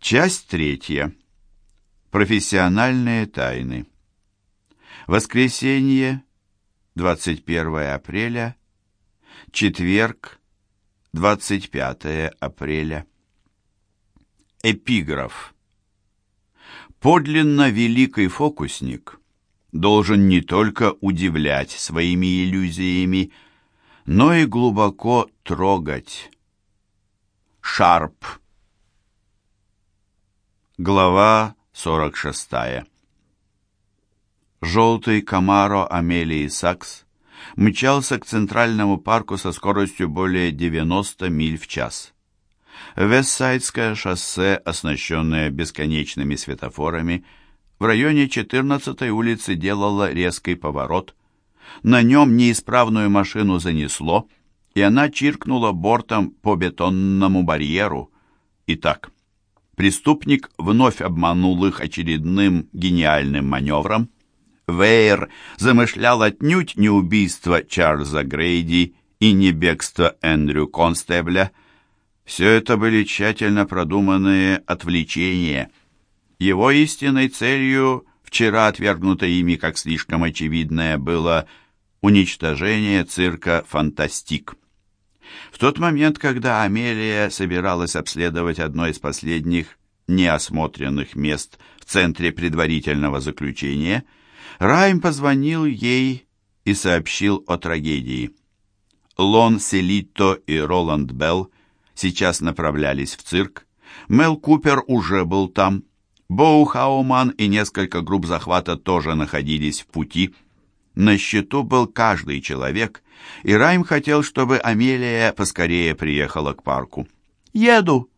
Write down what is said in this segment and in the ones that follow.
Часть третья. Профессиональные тайны. Воскресенье, 21 апреля. Четверг, 25 апреля. Эпиграф. Подлинно великий фокусник должен не только удивлять своими иллюзиями, но и глубоко трогать. Шарп. Глава 46. Желтый Камаро Амелии Сакс мчался к Центральному парку со скоростью более 90 миль в час. Вестсайдское шоссе, оснащенное бесконечными светофорами, в районе 14-й улицы делало резкий поворот. На нем неисправную машину занесло, и она чиркнула бортом по бетонному барьеру. Итак, Преступник вновь обманул их очередным гениальным маневром. Вейер замышлял отнюдь не убийство Чарльза Грейди и не бегство Эндрю Констебля. Все это были тщательно продуманные отвлечения. Его истинной целью, вчера отвергнутой ими как слишком очевидное, было уничтожение цирка «Фантастик». В тот момент, когда Амелия собиралась обследовать одно из последних неосмотренных мест в центре предварительного заключения, Райм позвонил ей и сообщил о трагедии. Лон Селитто и Роланд Белл сейчас направлялись в цирк. Мел Купер уже был там. Боу Хауман и несколько групп захвата тоже находились в пути. На счету был каждый человек, и Райм хотел, чтобы Амелия поскорее приехала к парку. «Еду!»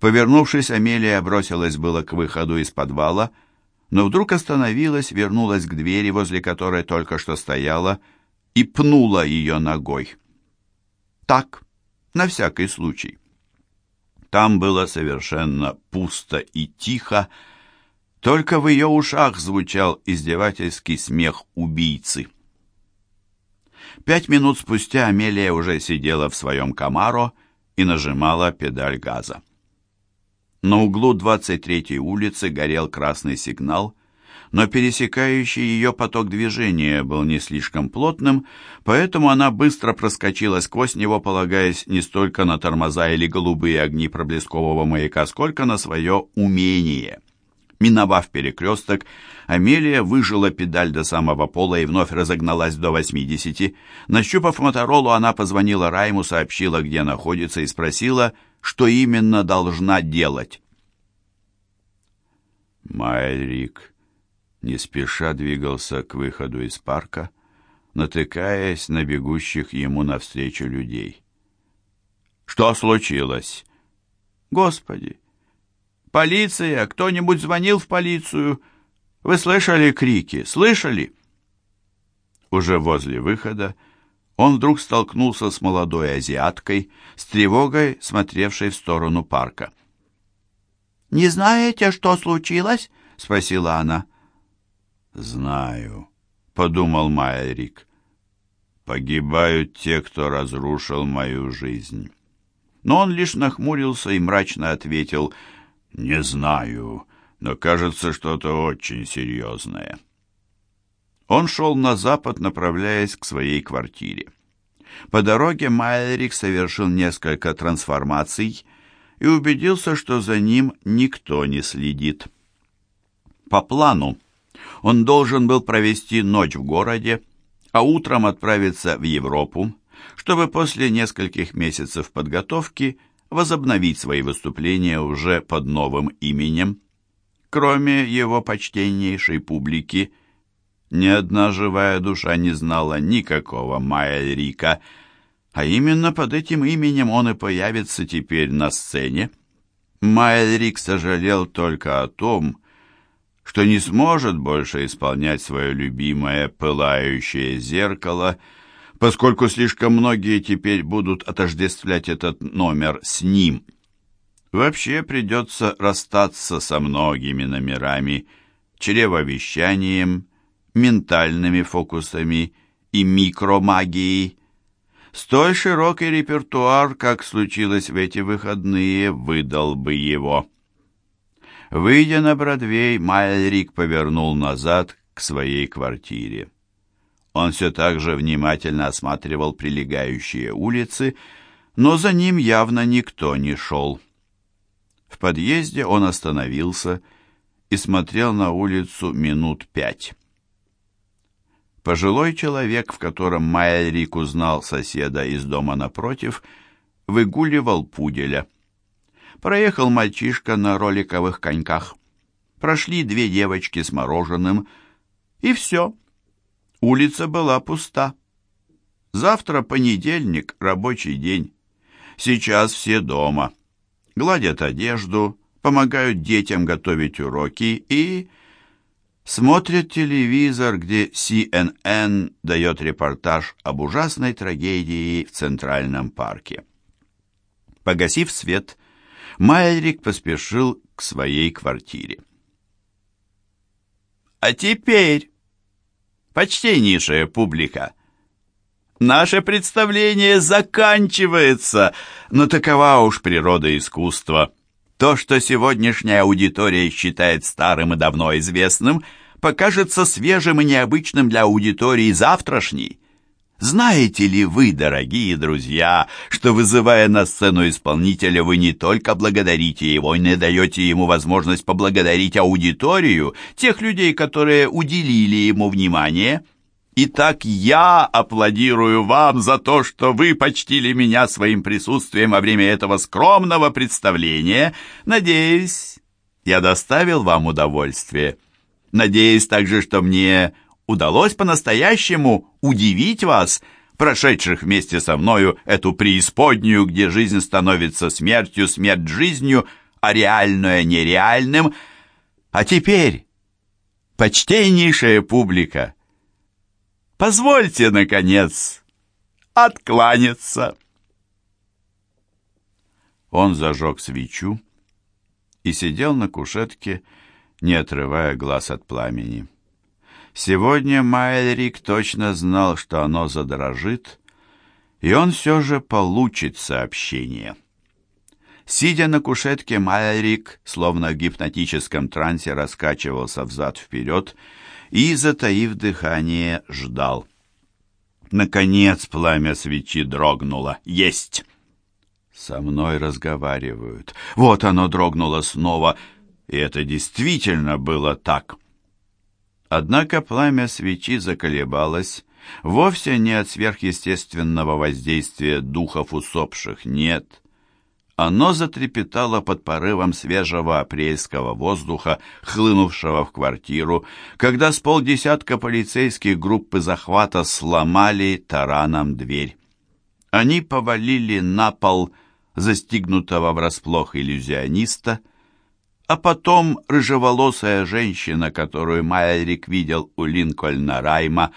Повернувшись, Амелия бросилась было к выходу из подвала, но вдруг остановилась, вернулась к двери, возле которой только что стояла, и пнула ее ногой. Так, на всякий случай. Там было совершенно пусто и тихо, только в ее ушах звучал издевательский смех убийцы. Пять минут спустя Амелия уже сидела в своем Камаро и нажимала педаль газа. На углу 23-й улицы горел красный сигнал, но пересекающий ее поток движения был не слишком плотным, поэтому она быстро проскочила сквозь него, полагаясь не столько на тормоза или голубые огни проблескового маяка, сколько на свое умение. Миновав перекресток, Амелия выжила педаль до самого пола и вновь разогналась до 80. Нащупав Моторолу, она позвонила Райму, сообщила, где находится, и спросила, что именно должна делать. Майрик не спеша двигался к выходу из парка, натыкаясь на бегущих ему навстречу людей. «Что случилось?» «Господи! Полиция! Кто-нибудь звонил в полицию? Вы слышали крики? Слышали?» Уже возле выхода он вдруг столкнулся с молодой азиаткой, с тревогой, смотревшей в сторону парка. «Не знаете, что случилось?» — спросила она. «Знаю», — подумал Майерик. «Погибают те, кто разрушил мою жизнь». Но он лишь нахмурился и мрачно ответил «Не знаю, но кажется что-то очень серьезное». Он шел на запад, направляясь к своей квартире. По дороге Майерик совершил несколько трансформаций и убедился, что за ним никто не следит. По плану он должен был провести ночь в городе, а утром отправиться в Европу, чтобы после нескольких месяцев подготовки возобновить свои выступления уже под новым именем. Кроме его почтеннейшей публики, ни одна живая душа не знала никакого Майерика, а именно под этим именем он и появится теперь на сцене. Майерик сожалел только о том, что не сможет больше исполнять свое любимое пылающее зеркало, поскольку слишком многие теперь будут отождествлять этот номер с ним. Вообще придется расстаться со многими номерами, чревовещанием, ментальными фокусами и микромагией. Столь широкий репертуар, как случилось в эти выходные, выдал бы его. Выйдя на Бродвей, Майлрик повернул назад к своей квартире. Он все так же внимательно осматривал прилегающие улицы, но за ним явно никто не шел. В подъезде он остановился и смотрел на улицу минут пять. Пожилой человек, в котором Майлрик узнал соседа из дома напротив, выгуливал пуделя. Проехал мальчишка на роликовых коньках. Прошли две девочки с мороженым, и все. Улица была пуста. Завтра понедельник, рабочий день. Сейчас все дома. Гладят одежду, помогают детям готовить уроки и смотрят телевизор, где CNN дает репортаж об ужасной трагедии в Центральном парке. Погасив свет, Майрик поспешил к своей квартире. А теперь, почтеннейшая публика, наше представление заканчивается, но такова уж природа искусства. То, что сегодняшняя аудитория считает старым и давно известным, покажется свежим и необычным для аудитории завтрашней. Знаете ли вы, дорогие друзья, что, вызывая на сцену исполнителя, вы не только благодарите его, и даете ему возможность поблагодарить аудиторию, тех людей, которые уделили ему внимание? Итак, я аплодирую вам за то, что вы почтили меня своим присутствием во время этого скромного представления. Надеюсь, я доставил вам удовольствие. Надеюсь также, что мне удалось по-настоящему удивить вас, прошедших вместе со мною эту преисподнюю, где жизнь становится смертью, смерть жизнью, а реальное нереальным. А теперь, почтеннейшая публика, позвольте, наконец, откланяться. Он зажег свечу и сидел на кушетке, не отрывая глаз от пламени. Сегодня Майлрик точно знал, что оно задрожит, и он все же получит сообщение. Сидя на кушетке, Майлрик, словно в гипнотическом трансе, раскачивался взад-вперед и, затаив дыхание, ждал. Наконец пламя свечи дрогнуло. «Есть!» «Со мной разговаривают. Вот оно дрогнуло снова, и это действительно было так». Однако пламя свечи заколебалось, вовсе не от сверхъестественного воздействия духов усопших, нет. Оно затрепетало под порывом свежего апрельского воздуха, хлынувшего в квартиру, когда с полдесятка полицейских группы захвата сломали тараном дверь. Они повалили на пол застигнутого врасплох иллюзиониста, а потом рыжеволосая женщина, которую Майрик видел у Линкольна Райма,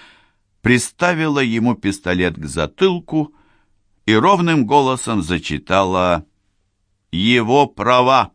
приставила ему пистолет к затылку и ровным голосом зачитала «Его права».